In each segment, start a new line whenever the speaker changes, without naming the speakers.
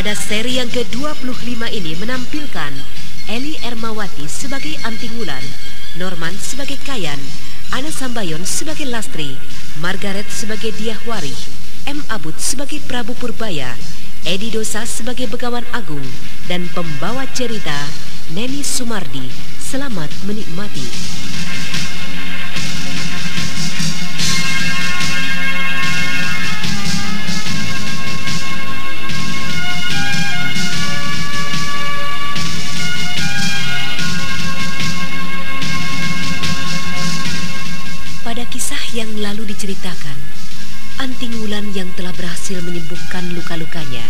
Pada seri yang ke-25 ini menampilkan Eli Ermawati sebagai Anting Wulan, Norman sebagai Kayan, Ana Sambayon sebagai Lastri, Margaret sebagai Diahwari, M. Abud sebagai Prabu Purbaya, Edi Dosa sebagai Begawan Agung, dan pembawa cerita Neni Sumardi. Selamat menikmati. Yang lalu diceritakan, Anting Wulan yang telah berhasil menyembuhkan luka-lukanya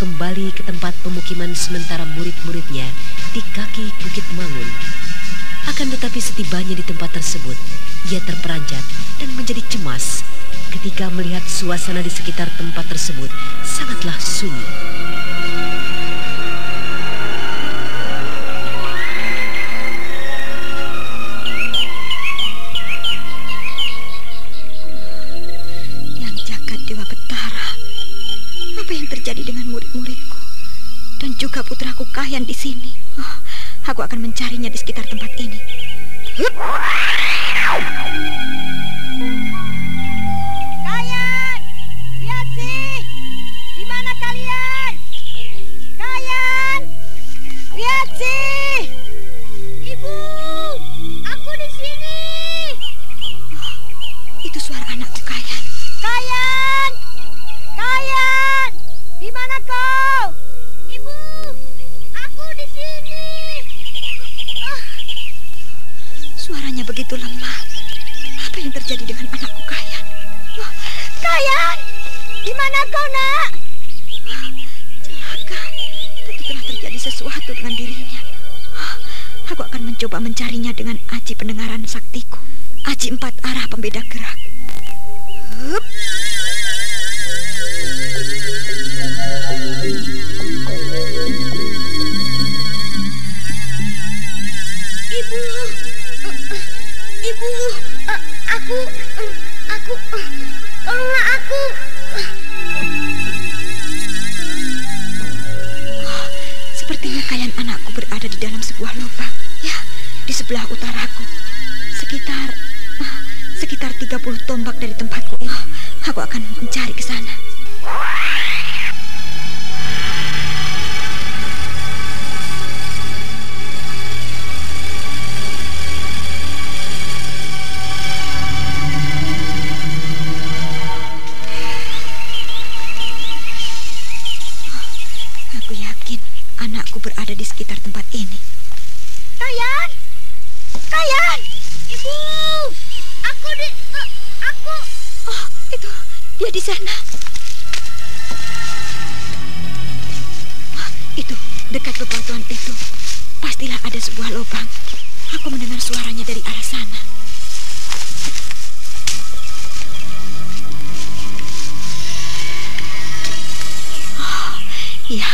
kembali ke tempat pemukiman sementara murid-muridnya di kaki Bukit Mangun. Akan tetapi setibanya di tempat tersebut, ia terperanjat dan menjadi cemas ketika melihat suasana di sekitar tempat tersebut sangatlah sunyi.
Yang terjadi dengan murid-muridku? Dan juga putraku Kahyan di sini. Oh, aku akan mencarinya di sekitar tempat ini. Hup! Kayan! Lihat sih! Di mana kalian? Kayan! Lihat sih! Ibu! Aku di sini! Itu suara anakku Kayan. Kayan! Begitu lemah. Apa yang terjadi dengan anakku Kayan? Oh, Kayan! Di mana kau, Nak? Oh, Celaka. Tentu telah terjadi sesuatu dengan dirinya. Oh, Aku akan mencoba mencarinya dengan aji pendengaran saktiku. Aji empat arah pembeda gerak. Hup. Sebelah utaraku. Suaranya dari arah sana. Oh, iya,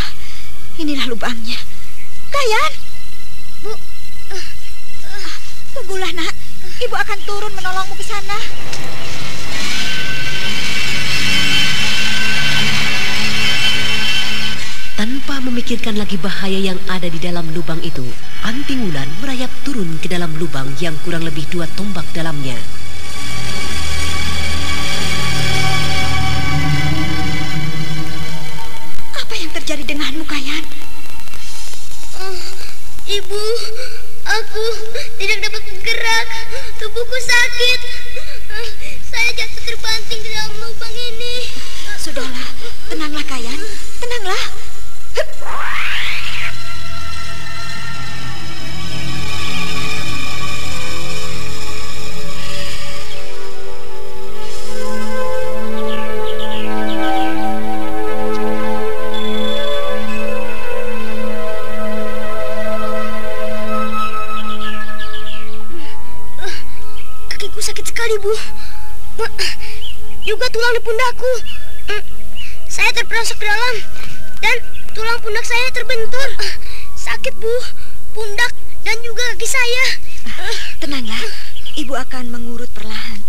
inilah lubangnya. Kayan,
Bu,
tunggulah nak. Ibu akan turun menolongmu ke sana.
Memikirkan lagi bahaya yang ada di dalam lubang itu, Anting Wulan merayap turun ke dalam lubang yang kurang lebih dua tombak dalamnya.
Apa yang terjadi denganmu, Kayan?
Oh, ibu, aku tidak dapat bergerak. Tubuhku sakit. Saya jatuh terbanting di dalam lubang ini.
Sudahlah, tenanglah, Kayan. Tenanglah.
Juga tulang di pundakku. Mm, Saya terperosok ke dalam dan tulang pundak saya terbentur. Sakit, Bu. Pundak dan juga kaki saya.
Tenanglah, ibu akan mengurut perlahan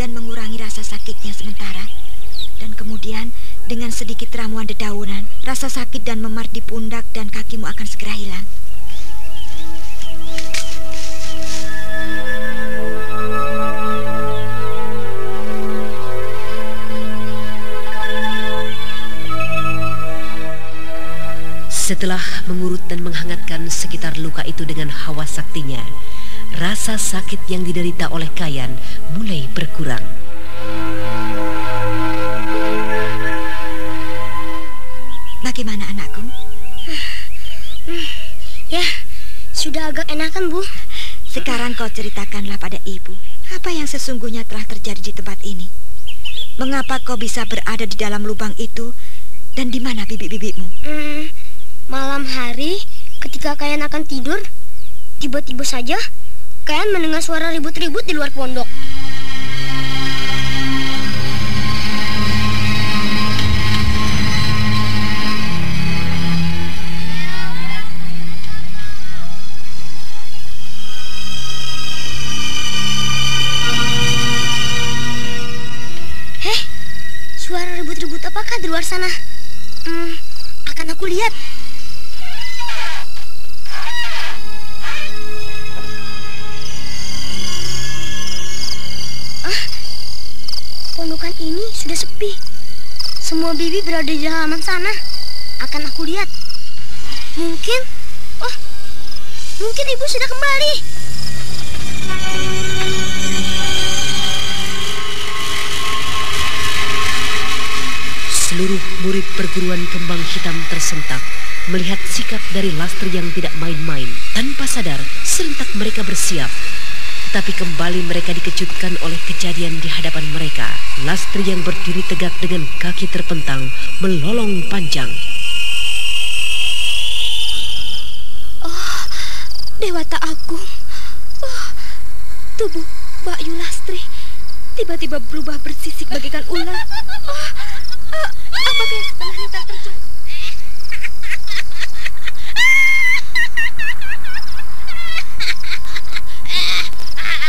dan mengurangi rasa sakitnya sementara. Dan kemudian dengan sedikit ramuan dedaunan, rasa sakit dan memar di pundak dan kakimu akan segera hilang.
Setelah mengurut dan menghangatkan sekitar luka itu dengan hawa saktinya, rasa sakit yang diderita oleh Kayan mulai berkurang.
Bagaimana anakku?
Ya, sudah agak enakan, Bu.
Sekarang kau ceritakanlah pada ibu apa yang sesungguhnya telah terjadi di tempat ini. Mengapa kau bisa berada di dalam lubang itu dan di mana bibik-bibikmu?
Hmm, malam hari ketika kalian akan tidur, tiba-tiba saja kalian mendengar suara ribut-ribut di luar pondok. Heh, suara ribut-ribut apakah di luar sana? Hmm, akan aku lihat. Pondokan ini sudah sepi. Semua bibi berada di halaman sana. Akan aku lihat. Mungkin, oh, mungkin ibu sudah kembali.
Seluruh murid perguruan kembang hitam tersentak melihat sikap dari Lastri yang tidak main-main. Tanpa sadar, serentak mereka bersiap. Tapi kembali mereka dikejutkan oleh kejadian di hadapan mereka. Lastri yang berdiri tegak dengan kaki terpentang, melolong panjang.
Dewata Agung. Oh, tubuh Mbak Yulastri tiba-tiba berubah bersisik bagaikan ular. Oh, ah, apakah yang telah terjadi?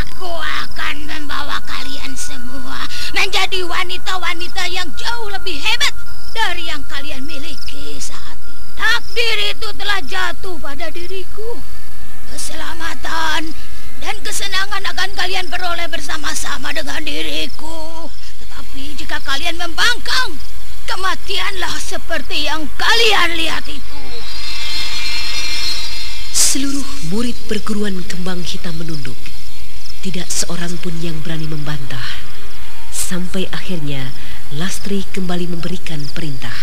Aku akan membawa kalian semua menjadi wanita-wanita yang jauh lebih hebat dari yang kalian miliki saat ini. Takdir itu telah jatuh pada diriku. Keselamatan dan kesenangan akan kalian peroleh bersama-sama dengan diriku. Tetapi jika kalian membangkang, kematianlah seperti yang kalian lihat itu.
Seluruh murid perguruan kembang hitam menunduk. Tidak seorang pun yang berani membantah. Sampai akhirnya Lastri kembali memberikan perintah.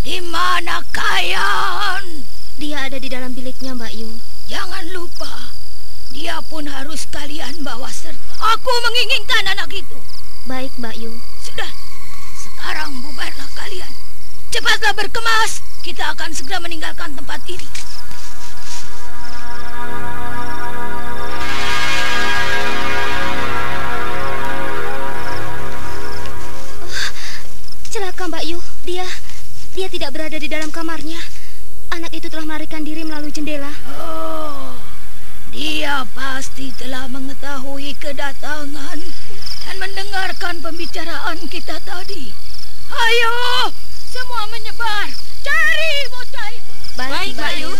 Di mana kalian?
Dia ada di dalam biliknya, Mbak Yu.
Jangan lupa, dia pun harus kalian bawa serta. Aku menginginkan anak itu.
Baik, Mbak Yu.
Sudah, sekarang bubarlah kalian. Cepatlah berkemas, kita akan segera meninggalkan tempat ini.
Dia tidak berada di dalam kamarnya. Anak itu telah melarikan diri melalui jendela.
Oh, dia pasti telah mengetahui kedatangan dan mendengarkan pembicaraan kita tadi. Ayo, semua menyebar. Cari bocah itu.
Baik, Mbak Yu.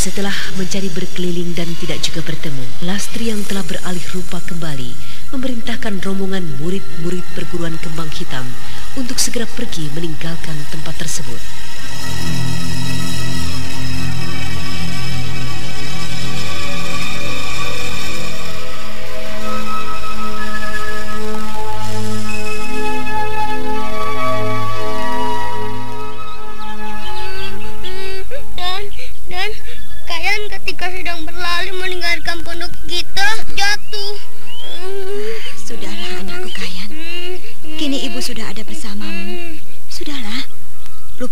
Setelah mencari berkeliling dan tidak juga bertemu, Lastri yang telah beralih rupa kembali memerintahkan rombongan murid-murid perguruan kembang hitam untuk segera pergi meninggalkan tempat tersebut.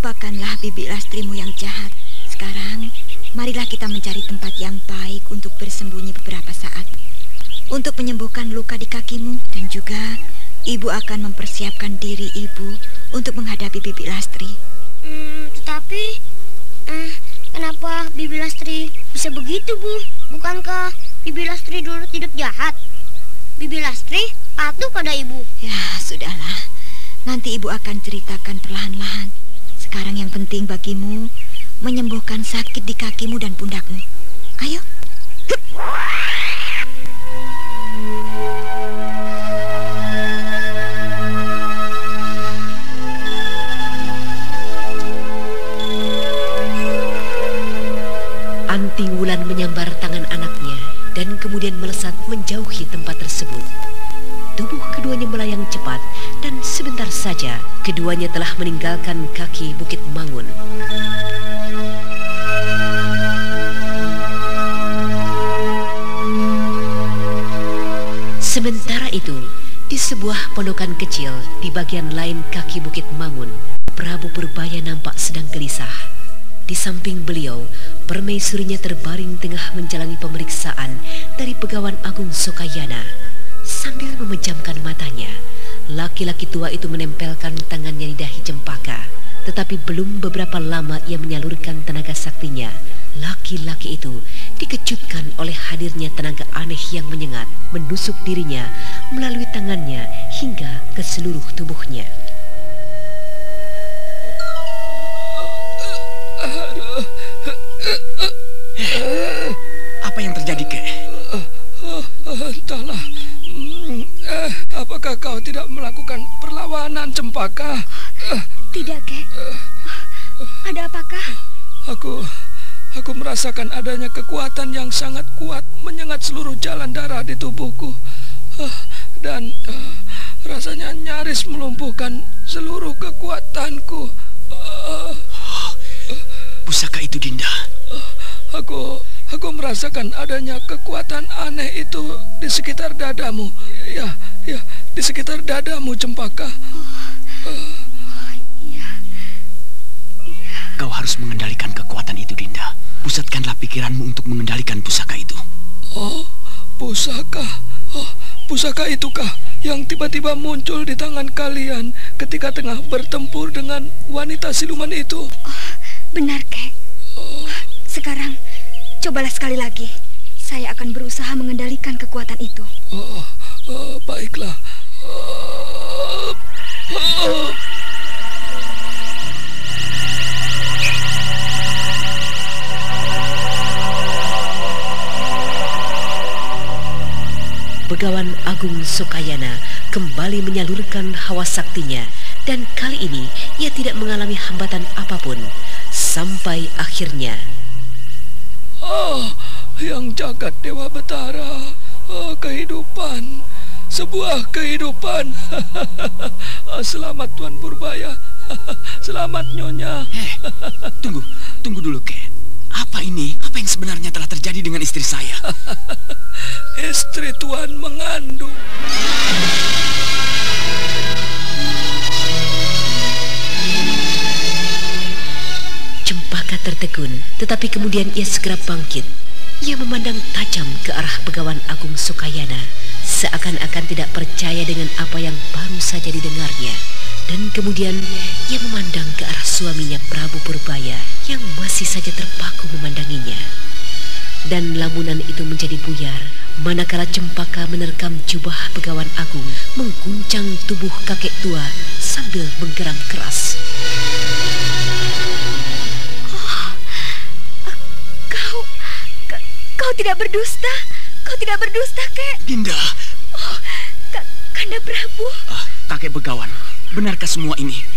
Lupakanlah bibi lastrimu yang jahat. Sekarang, marilah kita mencari tempat yang baik untuk bersembunyi beberapa saat. Untuk menyembuhkan luka di kakimu dan juga ibu akan mempersiapkan diri ibu untuk menghadapi bibi lastri.
Hmm, tetapi eh, kenapa Bibi Lastri bisa begitu, Bu? Bukankah Bibi Lastri dulu tidak jahat? Bibi Lastri patuh pada ibu.
Ya, sudahlah. Nanti ibu akan ceritakan perlahan-lahan. Sekarang yang penting bagimu menyembuhkan sakit di kakimu dan pundakmu. Ayo.
Anting Wulan menyambar tangan anaknya dan kemudian melesat menjauhi tempat tersebut. Tubuh keduanya melayang cepat dan sebentar saja keduanya telah meninggalkan kaki Bukit Mangun. Sementara itu, di sebuah pondokan kecil di bagian lain kaki Bukit Mangun, Prabu Purbaya nampak sedang gelisah. Di samping beliau, permaisurinya terbaring tengah menjalani pemeriksaan dari Pegawan Agung Sokayana. Sambil memejamkan matanya, laki-laki tua itu menempelkan tangannya di dahi Cempaka. Tetapi belum beberapa lama ia menyalurkan tenaga saktinya. Laki-laki itu dikejutkan oleh hadirnya tenaga aneh yang menyengat, menusuk dirinya melalui tangannya hingga ke seluruh tubuhnya.
Apa yang terjadi, Kek?
Entahlah. Eh, apakah kau tidak melakukan perlawanan, Cempaka? Eh,
Tidak, Kek. Ada apakah?
Aku aku merasakan adanya kekuatan yang sangat kuat menyengat seluruh jalan darah di tubuhku. Eh, Dan eh, rasanya nyaris melumpuhkan seluruh kekuatanku. Eh,
Pusaka itu, Dinda.
Aku aku merasakan adanya kekuatan aneh itu di sekitar dadamu. Ya, ya, di sekitar dadamu, Cempaka.
Kau harus mengendalikan kekuatan itu, Dinda. Pusatkanlah pikiranmu untuk mengendalikan pusaka itu.
Oh, pusaka. Oh, pusaka itukah yang tiba-tiba muncul di tangan kalian ketika tengah bertempur dengan wanita siluman itu?
Benar, Kek. Sekarang, cobalah sekali lagi. Saya akan berusaha mengendalikan kekuatan itu.
Oh, oh, baiklah. Oh, oh.
Begawan Agung Sokayana kembali menyalurkan hawa saktinya dan kali ini ia tidak mengalami hambatan apa pun sampai akhirnya
Oh, yang jagat Dewa Betara. Oh, kehidupan. Sebuah kehidupan. Selamat Tuan Purbaya. Selamat Nyonya.
Eh, tunggu, tunggu dulu, Kek. Apa ini? Apa yang sebenarnya telah terjadi dengan istri saya?
Istri Tuan mengandung.
Tertegun tetapi kemudian ia segera bangkit ia memandang tajam ke arah Begawan Agung Sukayana seakan-akan tidak percaya dengan apa yang baru saja didengarnya dan kemudian ia memandang ke arah suaminya Prabu Purbaya yang masih saja terpaku memandanginya dan lamunan itu menjadi buyar. Manakala cempaka menerkam jubah Begawan Agung mengguncang tubuh kakek tua sambil menggeram keras.
Kau tidak berdusta, kau tidak berdusta, kek.
Dinda.
Oh, Kanda Prabu.
Ah, kakek Begawan, benarkah semua ini?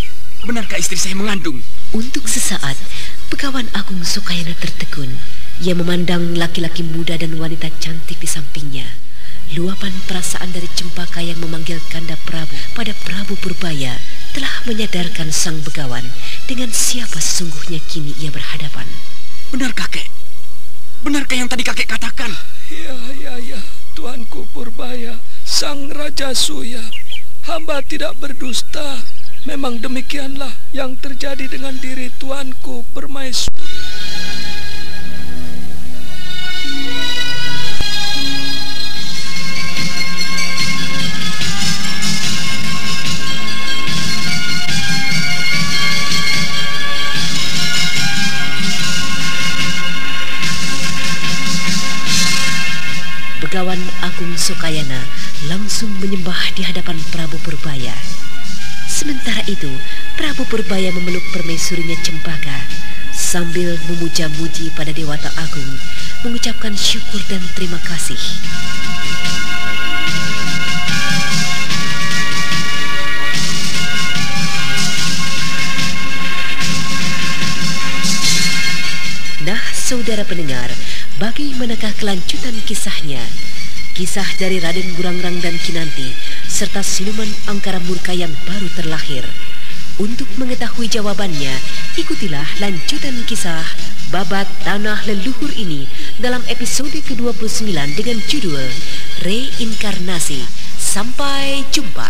Benarkah istri saya mengandung?
Untuk sesaat, Begawan Agung Sukayana tertegun. Ia memandang laki-laki muda dan wanita cantik di sampingnya. Luapan perasaan dari cempaka yang memanggil Kanda Prabu pada Prabu Purbaya telah menyadarkan sang begawan dengan siapa sesungguhnya kini ia berhadapan.
Benar kakek? Benarkah yang tadi kakek katakan?
Ya, ya, ya, Tuanku Purbaya, Sang Raja Suya. Hamba tidak berdusta. Memang demikianlah yang terjadi dengan diri Tuanku Permaisuri.
Begawan Agung Sokayana langsung menyembah di hadapan Prabu Purbaya. Sementara itu, Prabu Purbaya memeluk permaisurinya Cempaka sambil memuja-muji pada Dewata Agung, mengucapkan syukur dan terima kasih. Nah, saudara pendengar, bagaimanakah kelanjutan kisahnya? Kisah dari Raden Burangrang dan Kinanti, serta siluman Angkara Murka yang baru terlahir. Untuk mengetahui jawabannya, ikutilah lanjutan kisah Babat Tanah Leluhur ini dalam episode ke-29 dengan judul Reinkarnasi. Sampai jumpa.